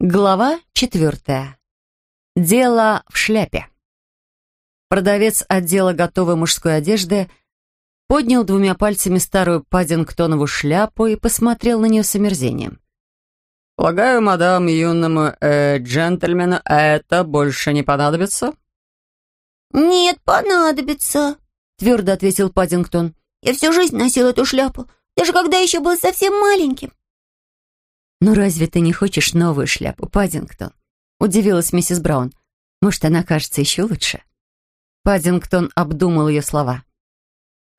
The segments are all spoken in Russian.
Глава четвертая. Дело в шляпе. Продавец отдела готовой мужской одежды поднял двумя пальцами старую Паддингтонову шляпу и посмотрел на нее с омерзением. «Полагаю, мадам, юному э, джентльмену это больше не понадобится?» «Нет, понадобится», — твердо ответил Паддингтон. «Я всю жизнь носил эту шляпу, даже когда еще был совсем маленьким. «Ну разве ты не хочешь новую шляпу, Паддингтон?» — удивилась миссис Браун. «Может, она кажется еще лучше?» Паддингтон обдумал ее слова.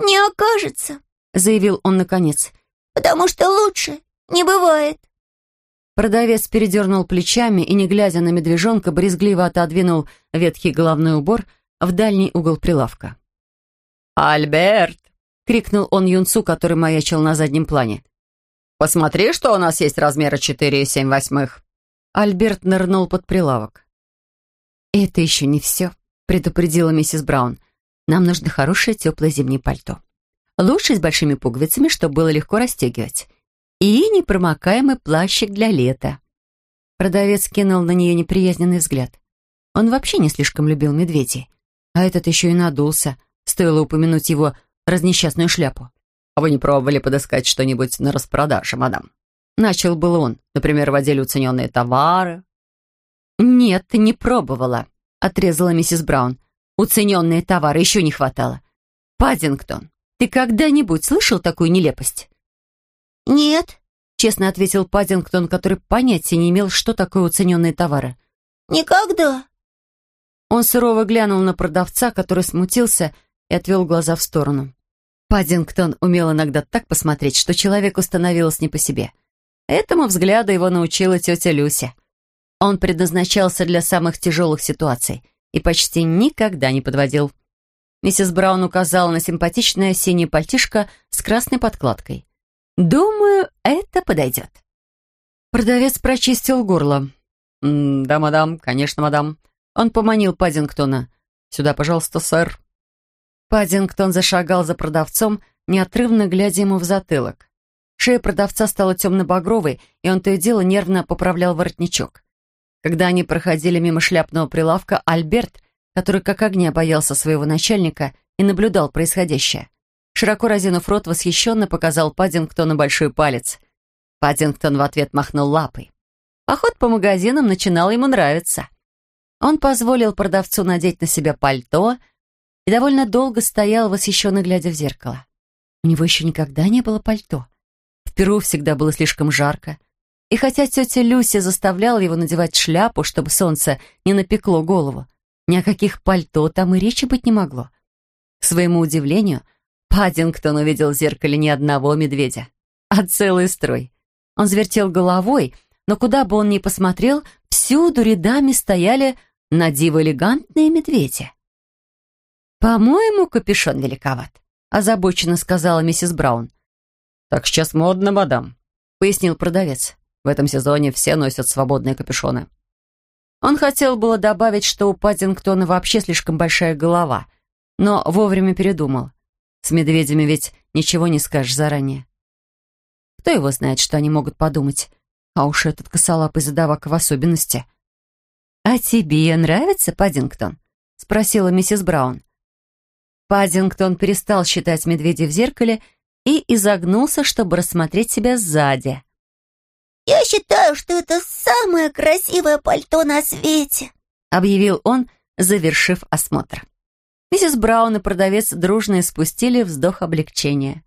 «Не окажется», — заявил он наконец. «потому что лучше не бывает». Продавец передернул плечами и, не глядя на медвежонка, брезгливо отодвинул ветхий головной убор в дальний угол прилавка. «Альберт!» — крикнул он юнцу, который маячил на заднем плане. «Посмотри, что у нас есть размера 4 и 7 восьмых». Альберт нырнул под прилавок. «Это еще не все», — предупредила миссис Браун. «Нам нужно хорошее теплое зимнее пальто. Лучше с большими пуговицами, чтобы было легко расстегивать. И непромокаемый плащик для лета». Продавец кинул на нее неприязненный взгляд. Он вообще не слишком любил медведей. А этот еще и надулся, стоило упомянуть его разнесчастную шляпу. А вы не пробовали подыскать что-нибудь на распродаже, мадам?» Начал был он, например, в отделе уцененные товары. «Нет, не пробовала», — отрезала миссис Браун. «Уцененные товары еще не хватало. Паддингтон, ты когда-нибудь слышал такую нелепость?» «Нет», — честно ответил Паддингтон, который понятия не имел, что такое уцененные товары. «Никогда». Он сурово глянул на продавца, который смутился и отвел глаза в сторону. Паддингтон умел иногда так посмотреть, что человеку становилось не по себе. Этому взгляду его научила тетя Люся. Он предназначался для самых тяжелых ситуаций и почти никогда не подводил. Миссис Браун указала на симпатичное синее пальтишко с красной подкладкой. «Думаю, это подойдет». Продавец прочистил горло. «Да, мадам, конечно, мадам». Он поманил Паддингтона. «Сюда, пожалуйста, сэр». Паддингтон зашагал за продавцом, неотрывно глядя ему в затылок. Шея продавца стала темно-багровой, и он то и дело нервно поправлял воротничок. Когда они проходили мимо шляпного прилавка, Альберт, который как огня боялся своего начальника и наблюдал происходящее, широко разинув рот, восхищенно показал Паддингтону большой палец. Паддингтон в ответ махнул лапой. Поход по магазинам начинал ему нравиться. Он позволил продавцу надеть на себя пальто, и довольно долго стоял, восхищенно глядя в зеркало. У него еще никогда не было пальто. В Перу всегда было слишком жарко. И хотя тетя Люся заставляла его надевать шляпу, чтобы солнце не напекло голову, ни о каких пальто там и речи быть не могло. К своему удивлению, Паддингтон увидел в зеркале не одного медведя, а целый строй. Он завертел головой, но куда бы он ни посмотрел, всюду рядами стояли на диво элегантные медведи. «По-моему, капюшон великоват», — озабоченно сказала миссис Браун. «Так сейчас модно, мадам», — пояснил продавец. «В этом сезоне все носят свободные капюшоны». Он хотел было добавить, что у Паддингтона вообще слишком большая голова, но вовремя передумал. С медведями ведь ничего не скажешь заранее. Кто его знает, что они могут подумать, а уж этот косолапый задавака в особенности. «А тебе нравится, Паддингтон?» — спросила миссис Браун. Паддингтон перестал считать медведя в зеркале и изогнулся, чтобы рассмотреть себя сзади. «Я считаю, что это самое красивое пальто на свете», объявил он, завершив осмотр. Миссис Браун и продавец дружно испустили вздох облегчения.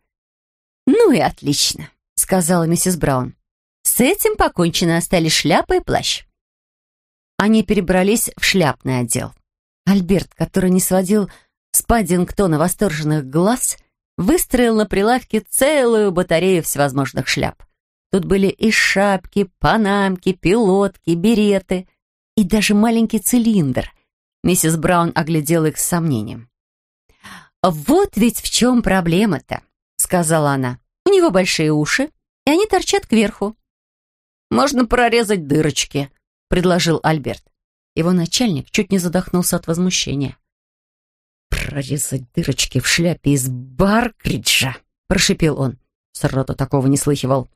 «Ну и отлично», — сказала миссис Браун. «С этим покончено, остались шляпа и плащ». Они перебрались в шляпный отдел. Альберт, который не сводил с Паддингтона восторженных глаз выстроил на прилавке целую батарею всевозможных шляп. Тут были и шапки, панамки, пилотки, береты и даже маленький цилиндр. Миссис Браун оглядела их с сомнением. «Вот ведь в чем проблема-то», — сказала она. «У него большие уши, и они торчат кверху». «Можно прорезать дырочки», — предложил Альберт. Его начальник чуть не задохнулся от возмущения прорезать дырочки в шляпе из Баркриджа!» — прошипел он. Сроду такого не слыхивал.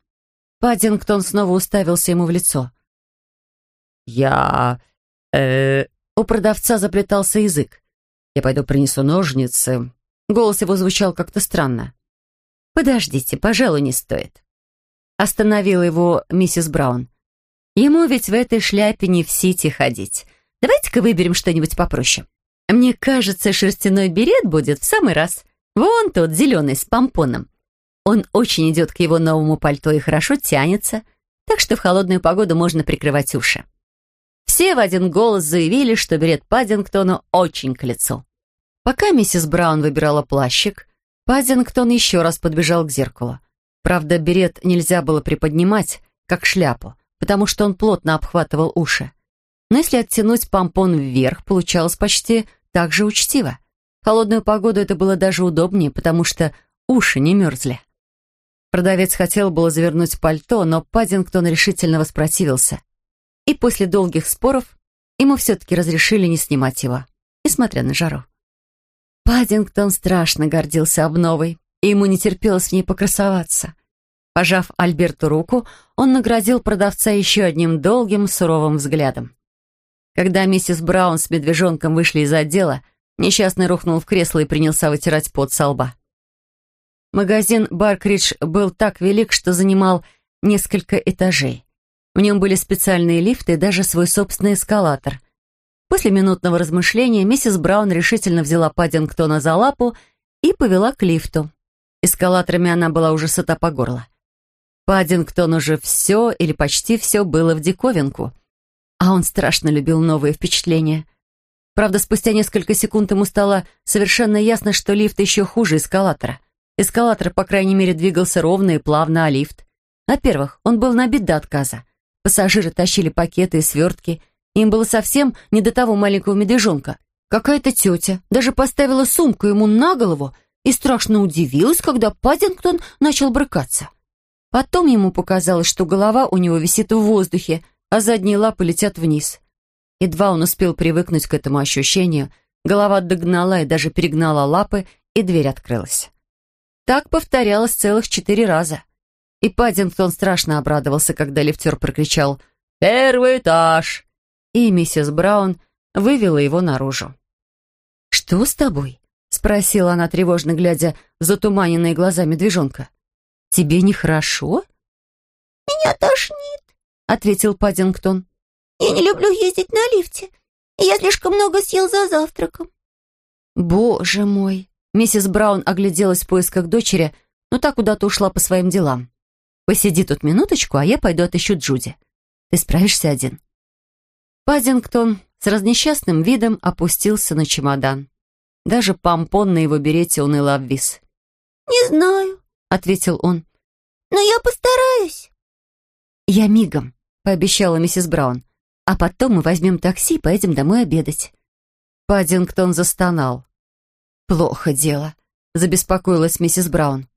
Паддингтон снова уставился ему в лицо. Я... э У продавца заплетался язык. «Я пойду принесу ножницы». Голос его звучал как-то странно. «Подождите, пожалуй, не стоит». Остановила его миссис Браун. «Ему ведь в этой шляпе не в сити ходить. Давайте-ка выберем что-нибудь попроще. Мне кажется, шерстяной берет будет в самый раз. Вон тот, зеленый, с помпоном. Он очень идет к его новому пальто и хорошо тянется, так что в холодную погоду можно прикрывать уши». Все в один голос заявили, что берет Паддингтону очень к лицу. Пока миссис Браун выбирала плащик, Паддингтон еще раз подбежал к зеркалу. Правда, берет нельзя было приподнимать, как шляпу, потому что он плотно обхватывал уши. Но если оттянуть помпон вверх, получалось почти так же учтиво. В холодную погоду это было даже удобнее, потому что уши не мерзли. Продавец хотел было завернуть пальто, но Паддингтон решительно воспротивился. И после долгих споров ему все-таки разрешили не снимать его, несмотря на жару. Паддингтон страшно гордился обновой, и ему не терпелось в ней покрасоваться. Пожав Альберту руку, он наградил продавца еще одним долгим, суровым взглядом. Когда миссис Браун с медвежонком вышли из отдела, несчастный рухнул в кресло и принялся вытирать пот со лба. Магазин «Баркридж» был так велик, что занимал несколько этажей. В нем были специальные лифты и даже свой собственный эскалатор. После минутного размышления миссис Браун решительно взяла Паддингтона за лапу и повела к лифту. Эскалаторами она была уже сыта по горло. Паддингтон уже все или почти все было в диковинку. А он страшно любил новые впечатления. Правда, спустя несколько секунд ему стало совершенно ясно, что лифт еще хуже эскалатора. Эскалатор, по крайней мере, двигался ровно и плавно, а лифт... Во-первых, он был набит до отказа. Пассажиры тащили пакеты и свертки. Им было совсем не до того маленького медвежонка. Какая-то тетя даже поставила сумку ему на голову и страшно удивилась, когда Паддингтон начал брыкаться. Потом ему показалось, что голова у него висит в воздухе, а задние лапы летят вниз. Едва он успел привыкнуть к этому ощущению, голова догнала и даже перегнала лапы, и дверь открылась. Так повторялось целых четыре раза. И Паддингтон страшно обрадовался, когда лифтер прокричал «Первый этаж!» И миссис Браун вывела его наружу. «Что с тобой?» — спросила она, тревожно глядя в затуманенные глаза медвежонка. «Тебе нехорошо?» «Меня тошнит», — ответил Паддингтон. «Я не люблю ездить на лифте. Я слишком много съел за завтраком». «Боже мой!» Миссис Браун огляделась в поисках дочери, но та куда-то ушла по своим делам. «Посиди тут минуточку, а я пойду отыщу Джуди. Ты справишься один?» Паддингтон с разнесчастным видом опустился на чемодан. Даже помпон на его берете уныло обвис. «Не знаю», — ответил он. «Но я постараюсь». «Я мигом», — пообещала миссис Браун. «А потом мы возьмем такси и поедем домой обедать». Паддингтон застонал. «Плохо дело», — забеспокоилась миссис Браун.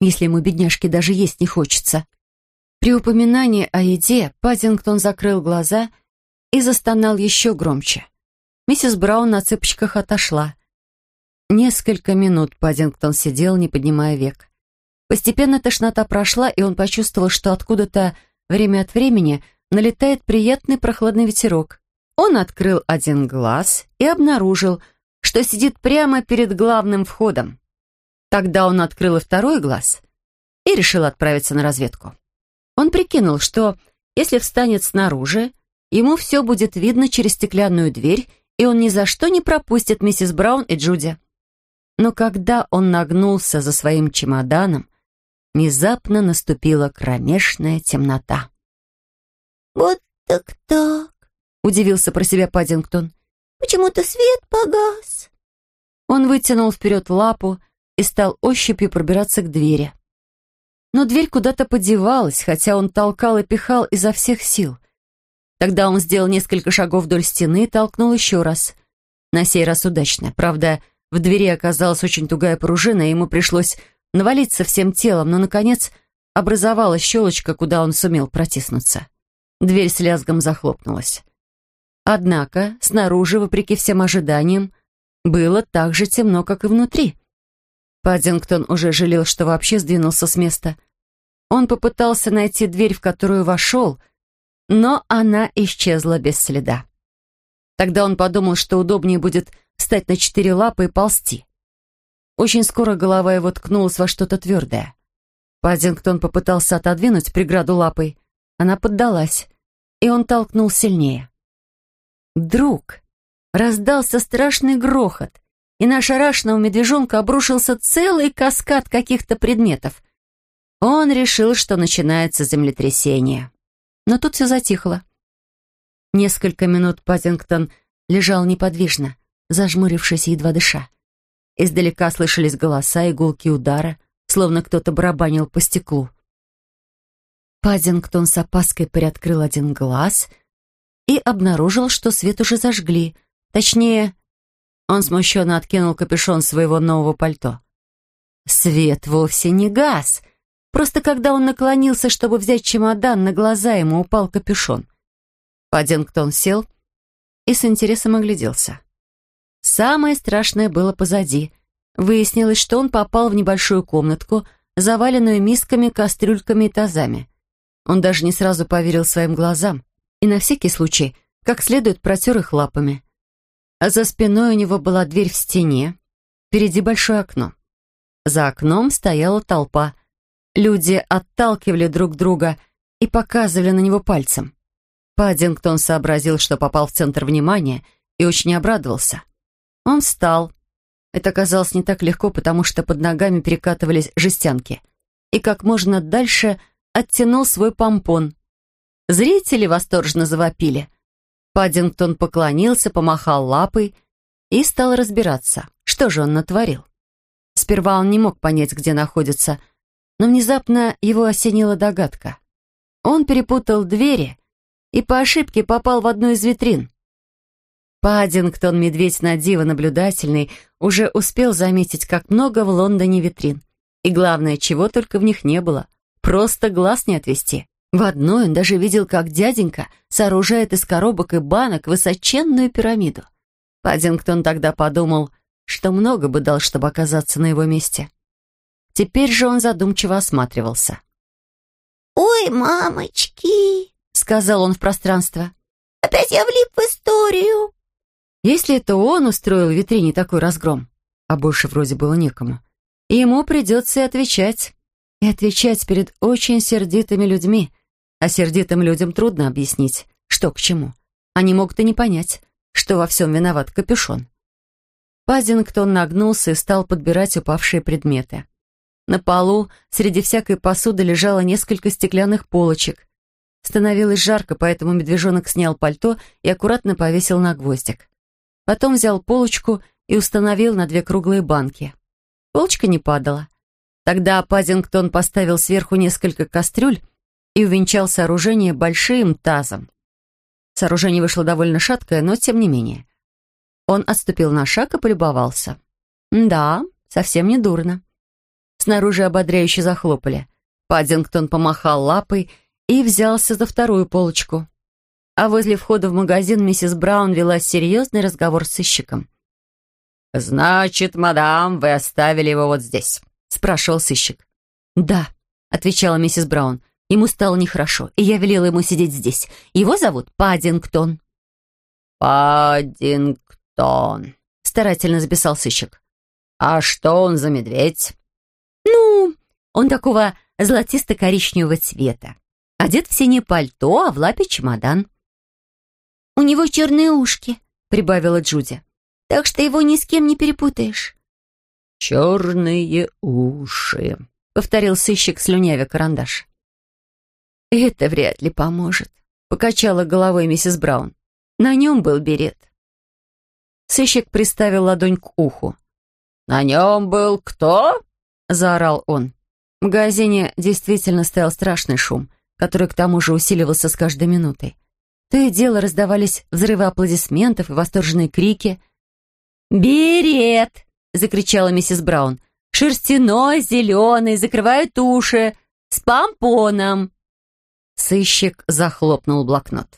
«Если ему, бедняжке, даже есть не хочется». При упоминании о еде Паддингтон закрыл глаза и застонал еще громче. Миссис Браун на цыпочках отошла. Несколько минут Паддингтон сидел, не поднимая век. Постепенно тошнота прошла, и он почувствовал, что откуда-то время от времени налетает приятный прохладный ветерок. Он открыл один глаз и обнаружил, что сидит прямо перед главным входом. Тогда он открыл и второй глаз и решил отправиться на разведку. Он прикинул, что если встанет снаружи, ему все будет видно через стеклянную дверь, и он ни за что не пропустит миссис Браун и Джуди. Но когда он нагнулся за своим чемоданом, внезапно наступила кромешная темнота. «Вот так-так», — удивился про себя Паддингтон. Почему-то свет погас». Он вытянул вперед лапу и стал ощупью пробираться к двери. Но дверь куда-то подевалась, хотя он толкал и пихал изо всех сил. Тогда он сделал несколько шагов вдоль стены и толкнул еще раз. На сей раз удачно. Правда, в двери оказалась очень тугая пружина, и ему пришлось навалиться всем телом, но, наконец, образовалась щелочка, куда он сумел протиснуться. Дверь с лязгом захлопнулась. Однако снаружи, вопреки всем ожиданиям, было так же темно, как и внутри. Паддингтон уже жалел, что вообще сдвинулся с места. Он попытался найти дверь, в которую вошел, но она исчезла без следа. Тогда он подумал, что удобнее будет встать на четыре лапы и ползти. Очень скоро голова его ткнулась во что-то твердое. Паддингтон попытался отодвинуть преграду лапой. Она поддалась, и он толкнул сильнее. Вдруг раздался страшный грохот, и на ошарашенного медвежонка обрушился целый каскад каких-то предметов. Он решил, что начинается землетрясение. Но тут все затихло. Несколько минут Паттингтон лежал неподвижно, зажмурившись едва дыша. Издалека слышались голоса и гулки удара, словно кто-то барабанил по стеклу. Паддингтон с опаской приоткрыл один глаз и обнаружил, что свет уже зажгли. Точнее, он смущенно откинул капюшон своего нового пальто. Свет вовсе не газ. Просто когда он наклонился, чтобы взять чемодан, на глаза ему упал капюшон. Паддингтон сел и с интересом огляделся. Самое страшное было позади. Выяснилось, что он попал в небольшую комнатку, заваленную мисками, кастрюльками и тазами. Он даже не сразу поверил своим глазам и на всякий случай как следует протер их лапами. А за спиной у него была дверь в стене, впереди большое окно. За окном стояла толпа. Люди отталкивали друг друга и показывали на него пальцем. Паддингтон сообразил, что попал в центр внимания и очень обрадовался. Он встал. Это казалось не так легко, потому что под ногами перекатывались жестянки. И как можно дальше оттянул свой помпон. Зрители восторженно завопили. Паддингтон поклонился, помахал лапой и стал разбираться, что же он натворил. Сперва он не мог понять, где находится, но внезапно его осенила догадка. Он перепутал двери и по ошибке попал в одну из витрин. Паддингтон, медведь на диво наблюдательный, уже успел заметить, как много в Лондоне витрин. И главное, чего только в них не было. Просто глаз не отвести. В одной он даже видел, как дяденька сооружает из коробок и банок высоченную пирамиду. Паддингтон тогда подумал, что много бы дал, чтобы оказаться на его месте. Теперь же он задумчиво осматривался. «Ой, мамочки!» — сказал он в пространство. «Опять я влип в историю!» Если это он устроил в витрине такой разгром, а больше вроде было некому, ему придется и отвечать. И отвечать перед очень сердитыми людьми. А сердитым людям трудно объяснить, что к чему. Они могут и не понять, что во всем виноват капюшон. Пазингтон нагнулся и стал подбирать упавшие предметы. На полу среди всякой посуды лежало несколько стеклянных полочек. Становилось жарко, поэтому медвежонок снял пальто и аккуратно повесил на гвоздик. Потом взял полочку и установил на две круглые банки. Полочка не падала. Тогда Пазингтон поставил сверху несколько кастрюль и увенчал сооружение большим тазом. Сооружение вышло довольно шаткое, но тем не менее. Он отступил на шаг и полюбовался. Да, совсем не дурно. Снаружи ободряюще захлопали. Паддингтон помахал лапой и взялся за вторую полочку а возле входа в магазин миссис Браун вела серьезный разговор с сыщиком. «Значит, мадам, вы оставили его вот здесь?» — спрашивал сыщик. «Да», — отвечала миссис Браун. «Ему стало нехорошо, и я велела ему сидеть здесь. Его зовут Паддингтон». «Паддингтон», — старательно записал сыщик. «А что он за медведь?» «Ну, он такого золотисто-коричневого цвета. Одет в синее пальто, а в лапе чемодан». «У него черные ушки», — прибавила Джуди. «Так что его ни с кем не перепутаешь». «Черные уши», — повторил сыщик, слюнявя карандаш. «Это вряд ли поможет», — покачала головой миссис Браун. «На нем был берет». Сыщик приставил ладонь к уху. «На нем был кто?» — заорал он. В магазине действительно стоял страшный шум, который к тому же усиливался с каждой минутой. То и дело раздавались взрывы аплодисментов и восторженные крики. «Берет!» — закричала миссис Браун. «Шерстяной, зеленый, закрывает уши, с помпоном!» Сыщик захлопнул блокнот.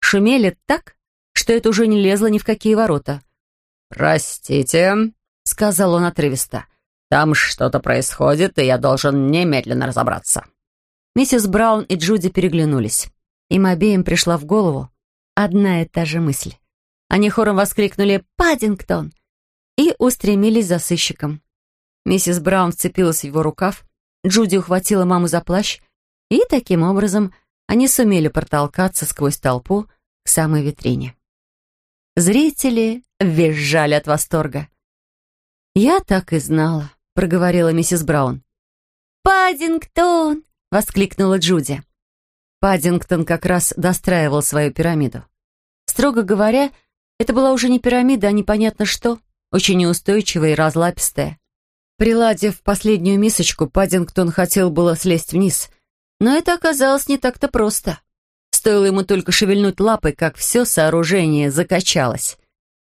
Шумели так, что это уже не лезло ни в какие ворота. «Простите», — сказал он отрывисто. «Там что-то происходит, и я должен немедленно разобраться». Миссис Браун и Джуди переглянулись. Им обеим пришла в голову одна и та же мысль. Они хором воскликнули «Паддингтон!» и устремились за сыщиком. Миссис Браун вцепилась в его рукав, Джуди ухватила маму за плащ, и таким образом они сумели протолкаться сквозь толпу к самой витрине. Зрители визжали от восторга. «Я так и знала», — проговорила миссис Браун. «Паддингтон!» — воскликнула Джуди. Паддингтон как раз достраивал свою пирамиду. Строго говоря, это была уже не пирамида, а непонятно что, очень неустойчивая и разлапистая. Приладив последнюю мисочку, Паддингтон хотел было слезть вниз, но это оказалось не так-то просто. Стоило ему только шевельнуть лапой, как все сооружение закачалось.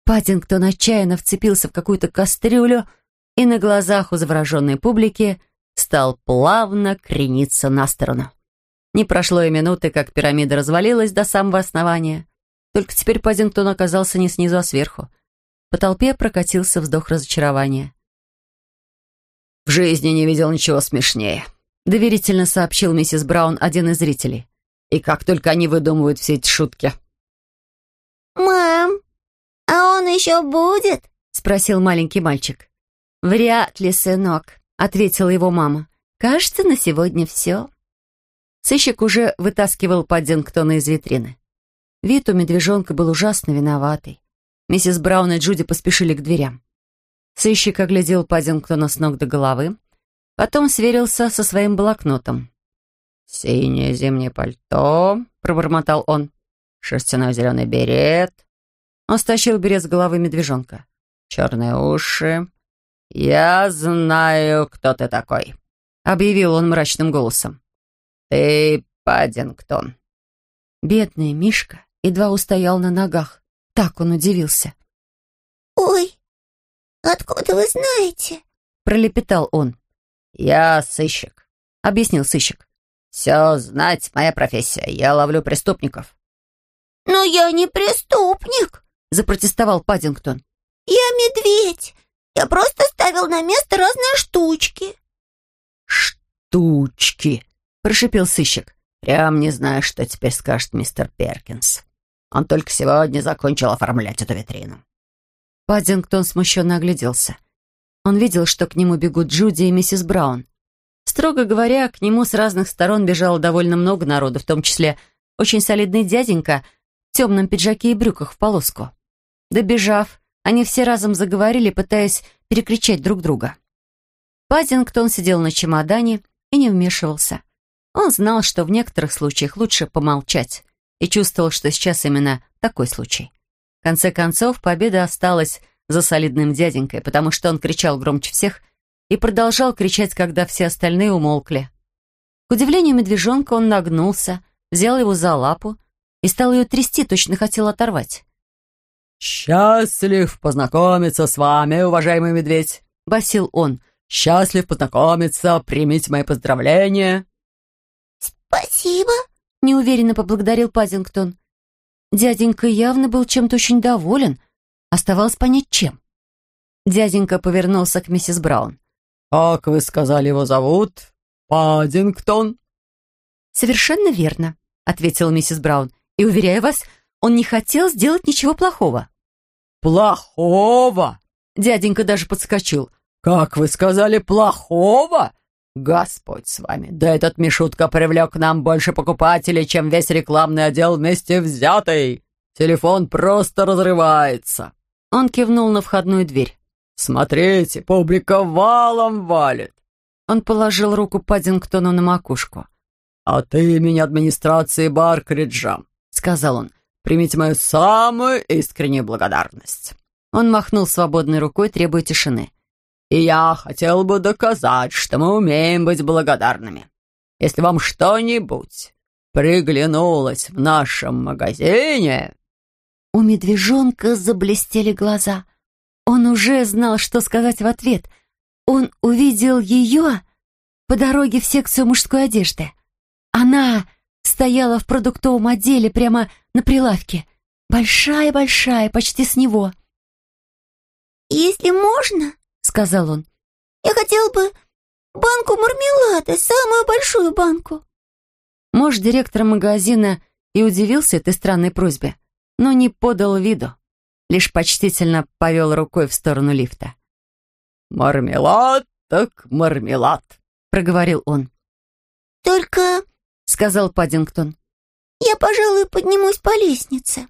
Паддингтон отчаянно вцепился в какую-то кастрюлю и на глазах у завороженной публики стал плавно крениться на сторону. Не прошло и минуты, как пирамида развалилась до самого основания. Только теперь Паддингтон оказался не снизу, а сверху. По толпе прокатился вздох разочарования. «В жизни не видел ничего смешнее», — доверительно сообщил миссис Браун один из зрителей. «И как только они выдумывают все эти шутки». «Мам, а он еще будет?» — спросил маленький мальчик. «Вряд ли, сынок», — ответила его мама. «Кажется, на сегодня все». Сыщик уже вытаскивал Паддингтона из витрины. Вид у медвежонка был ужасно виноватый. Миссис Браун и Джуди поспешили к дверям. Сыщик оглядел Паддингтона с ног до головы, потом сверился со своим блокнотом. «Синее зимнее пальто», — пробормотал он, — «шерстяной зеленый берет». Он стащил берет с головы медвежонка. «Черные уши. Я знаю, кто ты такой», — объявил он мрачным голосом. «Ты Паддингтон». Бедный Мишка едва устоял на ногах. Так он удивился. «Ой, откуда вы знаете?» — пролепетал он. «Я сыщик», — объяснил сыщик. «Все знать моя профессия. Я ловлю преступников». «Но я не преступник», — запротестовал Паддингтон. «Я медведь. Я просто ставил на место разные штучки». «Штучки», — прошипел сыщик. «Прям не знаю, что теперь скажет мистер Перкинс. Он только сегодня закончил оформлять эту витрину». Паддингтон смущенно огляделся. Он видел, что к нему бегут Джуди и миссис Браун. Строго говоря, к нему с разных сторон бежало довольно много народу, в том числе очень солидный дяденька в темном пиджаке и брюках в полоску. Добежав, они все разом заговорили, пытаясь перекричать друг друга. Паддингтон сидел на чемодане и не вмешивался. Он знал, что в некоторых случаях лучше помолчать, и чувствовал, что сейчас именно такой случай. В конце концов, победа осталась за солидным дяденькой, потому что он кричал громче всех и продолжал кричать, когда все остальные умолкли. К удивлению медвежонка он нагнулся, взял его за лапу и стал ее трясти, точно хотел оторвать. «Счастлив познакомиться с вами, уважаемый медведь!» — басил он. «Счастлив познакомиться, примите мои поздравления!» «Спасибо», — неуверенно поблагодарил Пазингтон. Дяденька явно был чем-то очень доволен. Оставалось понять, чем. Дяденька повернулся к миссис Браун. «Как вы сказали, его зовут? Паддингтон?» «Совершенно верно», — ответила миссис Браун. «И, уверяю вас, он не хотел сделать ничего плохого». «Плохого?» Дяденька даже подскочил. «Как вы сказали, плохого? Господь с вами, да этот Мишутка привлек к нам больше покупателей, чем весь рекламный отдел вместе взятый. Телефон просто разрывается». Он кивнул на входную дверь. «Смотрите, публика валом валит». Он положил руку Паддингтону на макушку. «От имени администрации Баркриджа», — сказал он, — «примите мою самую искреннюю благодарность». Он махнул свободной рукой, требуя тишины. И я хотел бы доказать, что мы умеем быть благодарными. Если вам что-нибудь приглянулось в нашем магазине...» У медвежонка заблестели глаза. Он уже знал, что сказать в ответ. Он увидел ее по дороге в секцию мужской одежды. Она стояла в продуктовом отделе прямо на прилавке. Большая-большая, почти с него. «Если можно, сказал он. «Я хотел бы банку мармелада, самую большую банку». Муж директора магазина и удивился этой странной просьбе, но не подал виду, лишь почтительно повел рукой в сторону лифта. «Мармелад так мармелад», — проговорил он. «Только...» — сказал Паддингтон. «Я, пожалуй, поднимусь по лестнице».